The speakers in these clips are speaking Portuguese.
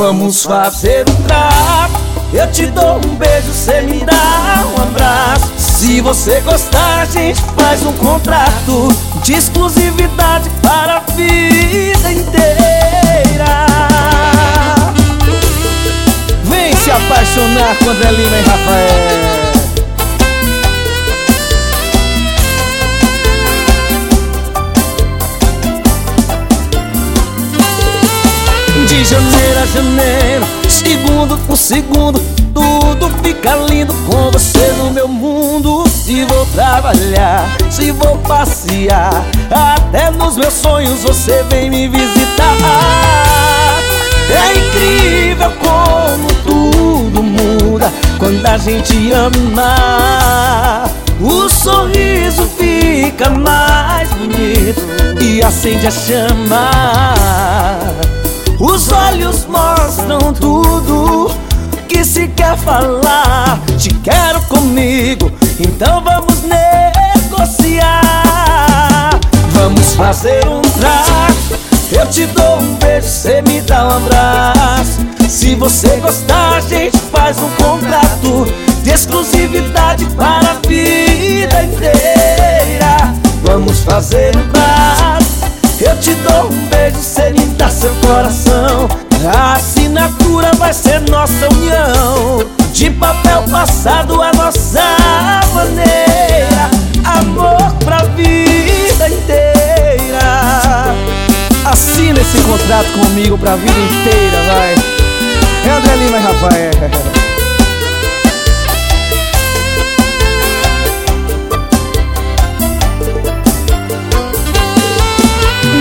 Vamos fazer um trato. Eu te dou um beijo, cê me dá um abraço. Se você gostar, a gente faz um contrato de exclusividade para a vida inteira. Vem se apaixonar com André e Rafael. Janeiro a janeiro, segundo por segundo Tudo fica lindo com você no meu mundo. Se vou trabalhar, se vou passear Até nos meus sonhos você vem me visitar. É incrível como tudo muda Quando a gente ama. O sorriso fica mais bonito E acende a chama. Os olhos mostram tudo que se quer falar. Te quero comigo, então vamos negociar. Vamos fazer um trato. Eu te dou um beijo, você me dá um abraço. Se você gostar, a gente faz um contrato de exclusividade para a vida inteira. Vamos fazer um trato. Eu te dou um beijo, cê me dá seu coração A assinatura vai ser nossa união. De papel passado a nossa maneira. Amor pra vida inteira. Assina esse contrato comigo pra vida inteira, vai. É André Lima e Rafael.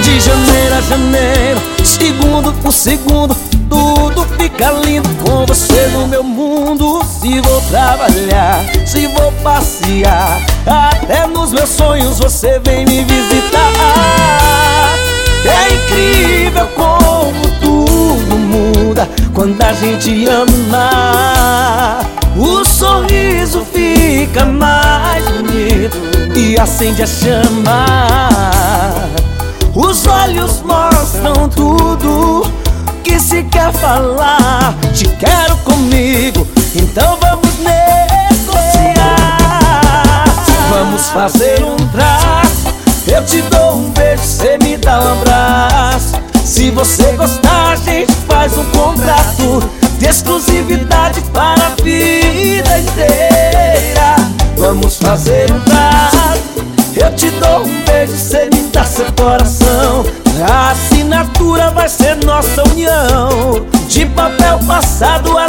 De janeiro a janeiro, segundo por segundo. Tudo fica lindo com você no meu mundo. Se vou trabalhar, se vou passear Até nos meus sonhos você vem me visitar. É incrível como tudo muda Quando a gente ama. O sorriso fica mais bonito E acende a chama os olhos mostram tudo que se quer falar. Te quero comigo, então vamos negociar. Vamos fazer um traço. Eu te dou um beijo, você me dá um abraço. Se você gostar, a gente faz um contrato de exclusividade para a vida inteira. Vamos fazer um trato. Eu te dou um beijo, cê me dá seu coração papel passado a